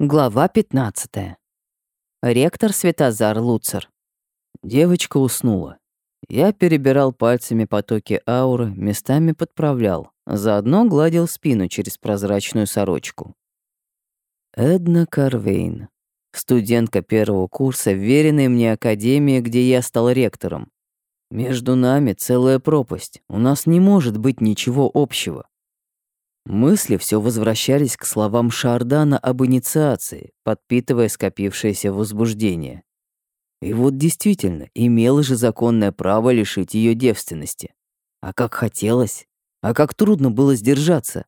Глава 15. Ректор Светозар Луцер. Девочка уснула. Я перебирал пальцами потоки ауры, местами подправлял, заодно гладил спину через прозрачную сорочку. Эдна Карвейн. Студентка первого курса, веренной мне академии, где я стал ректором. Между нами целая пропасть. У нас не может быть ничего общего. Мысли все возвращались к словам Шардана об инициации, подпитывая скопившееся возбуждение. И вот действительно, имела же законное право лишить ее девственности. А как хотелось, а как трудно было сдержаться.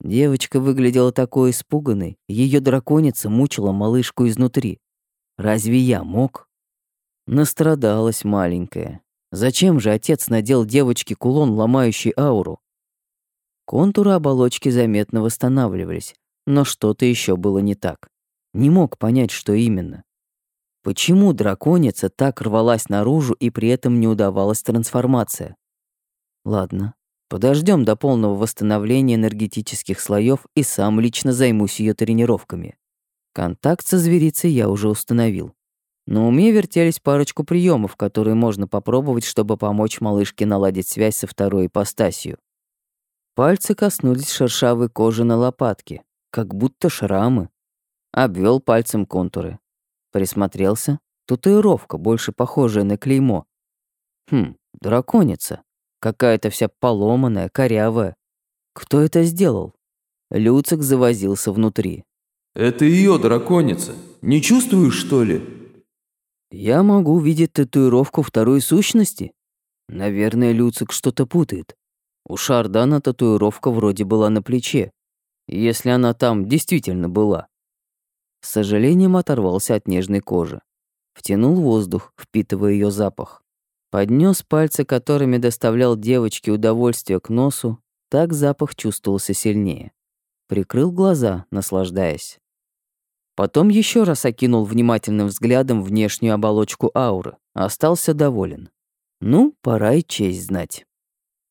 Девочка выглядела такой испуганной, ее драконица мучила малышку изнутри. Разве я мог? Настрадалась маленькая. Зачем же отец надел девочке кулон, ломающий ауру? Контуры оболочки заметно восстанавливались, но что-то еще было не так. Не мог понять, что именно. Почему драконица так рвалась наружу и при этом не удавалась трансформация? Ладно, подождем до полного восстановления энергетических слоев и сам лично займусь ее тренировками. Контакт со зверицей я уже установил. На уме вертелись парочку приемов, которые можно попробовать, чтобы помочь малышке наладить связь со второй ипостасью. Пальцы коснулись шершавой кожи на лопатке, как будто шрамы. Обвел пальцем контуры. Присмотрелся. Татуировка, больше похожая на клеймо. Хм, драконица. Какая-то вся поломанная, корявая. Кто это сделал? Люцик завозился внутри. Это ее драконица. Не чувствуешь, что ли? Я могу видеть татуировку второй сущности? Наверное, Люцик что-то путает. У Шардана татуировка вроде была на плече, если она там действительно была. С сожалением оторвался от нежной кожи. Втянул воздух, впитывая ее запах. Поднес пальцы, которыми доставлял девочке удовольствие к носу, так запах чувствовался сильнее. Прикрыл глаза, наслаждаясь. Потом еще раз окинул внимательным взглядом внешнюю оболочку ауры. Остался доволен. Ну, пора и честь знать.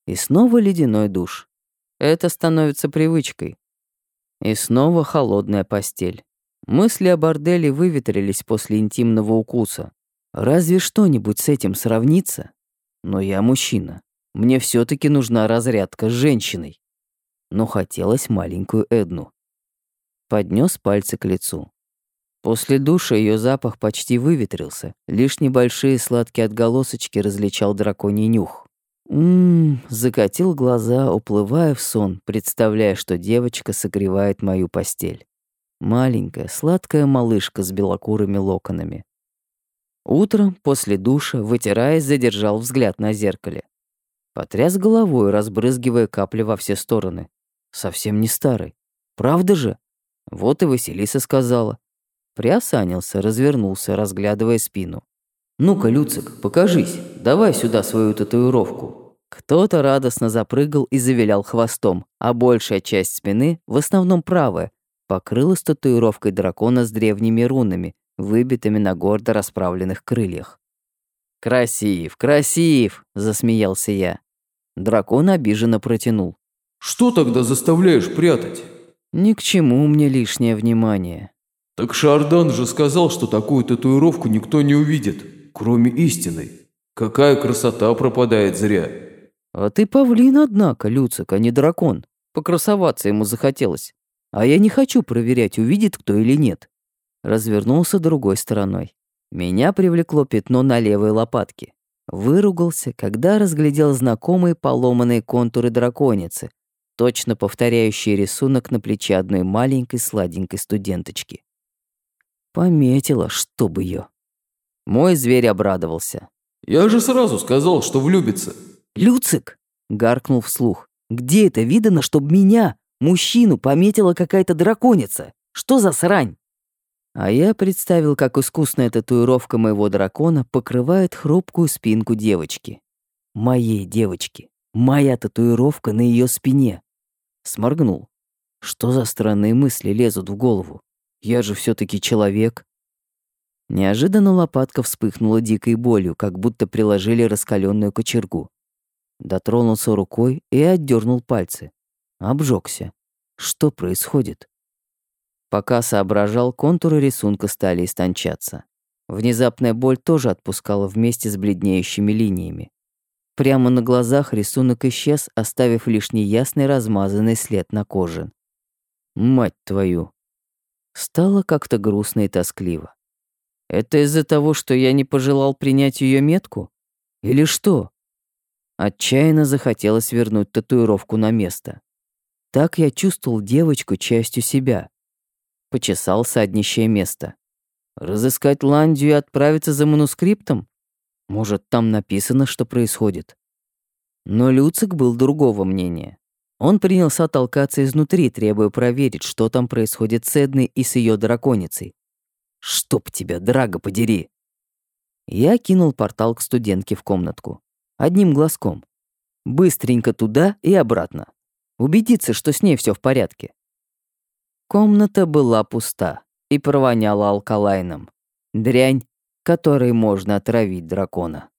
И снова ледяной душ. Это становится привычкой. И снова холодная постель. Мысли о борделе выветрились после интимного укуса. Разве что-нибудь с этим сравнится? Но я мужчина. Мне все таки нужна разрядка с женщиной. Но хотелось маленькую Эдну. Поднес пальцы к лицу. После душа ее запах почти выветрился, лишь небольшие сладкие отголосочки различал драконий нюх. Ммм, закатил глаза, уплывая в сон, представляя, что девочка согревает мою постель. Маленькая, сладкая малышка с белокурыми локонами. Утром, после душа, вытираясь, задержал взгляд на зеркале. Потряс головой, разбрызгивая капли во все стороны. Совсем не старый. Правда же? Вот и Василиса сказала. Приосанился, развернулся, разглядывая спину. «Ну-ка, Люцик, покажись, давай сюда свою татуировку». Кто-то радостно запрыгал и завилял хвостом, а большая часть спины, в основном правая, покрылась татуировкой дракона с древними рунами, выбитыми на гордо расправленных крыльях. «Красив, красив!» – засмеялся я. Дракон обиженно протянул. «Что тогда заставляешь прятать?» «Ни к чему мне лишнее внимание». «Так Шардан же сказал, что такую татуировку никто не увидит» кроме истины. Какая красота пропадает зря. А ты павлин, однако, Люцик, а не дракон. Покрасоваться ему захотелось. А я не хочу проверять, увидит кто или нет. Развернулся другой стороной. Меня привлекло пятно на левой лопатке. Выругался, когда разглядел знакомые поломанные контуры драконицы, точно повторяющие рисунок на плече одной маленькой сладенькой студенточки. Пометила, чтобы ее. Мой зверь обрадовался. «Я же сразу сказал, что влюбится». «Люцик!» — гаркнул вслух. «Где это видано, чтоб меня, мужчину, пометила какая-то драконица? Что за срань?» А я представил, как искусная татуировка моего дракона покрывает хрупкую спинку девочки. Моей девочки. Моя татуировка на ее спине. Сморгнул. Что за странные мысли лезут в голову? Я же все таки человек. Неожиданно лопатка вспыхнула дикой болью, как будто приложили раскаленную кочергу. Дотронулся рукой и отдернул пальцы. Обжегся. Что происходит? Пока соображал, контуры рисунка стали истончаться. Внезапная боль тоже отпускала вместе с бледнеющими линиями. Прямо на глазах рисунок исчез, оставив лишь неясный размазанный след на коже. Мать твою. Стало как-то грустно и тоскливо. Это из-за того, что я не пожелал принять ее метку? Или что? Отчаянно захотелось вернуть татуировку на место. Так я чувствовал девочку частью себя. Почесал саднищее место. Разыскать Ландию и отправиться за манускриптом? Может, там написано, что происходит? Но Люцик был другого мнения. Он принялся толкаться изнутри, требуя проверить, что там происходит с Эдной и с ее драконицей. «Чтоб тебя, Драго, подери!» Я кинул портал к студентке в комнатку. Одним глазком. Быстренько туда и обратно. Убедиться, что с ней все в порядке. Комната была пуста и провоняла алкалайном. Дрянь, которой можно отравить дракона.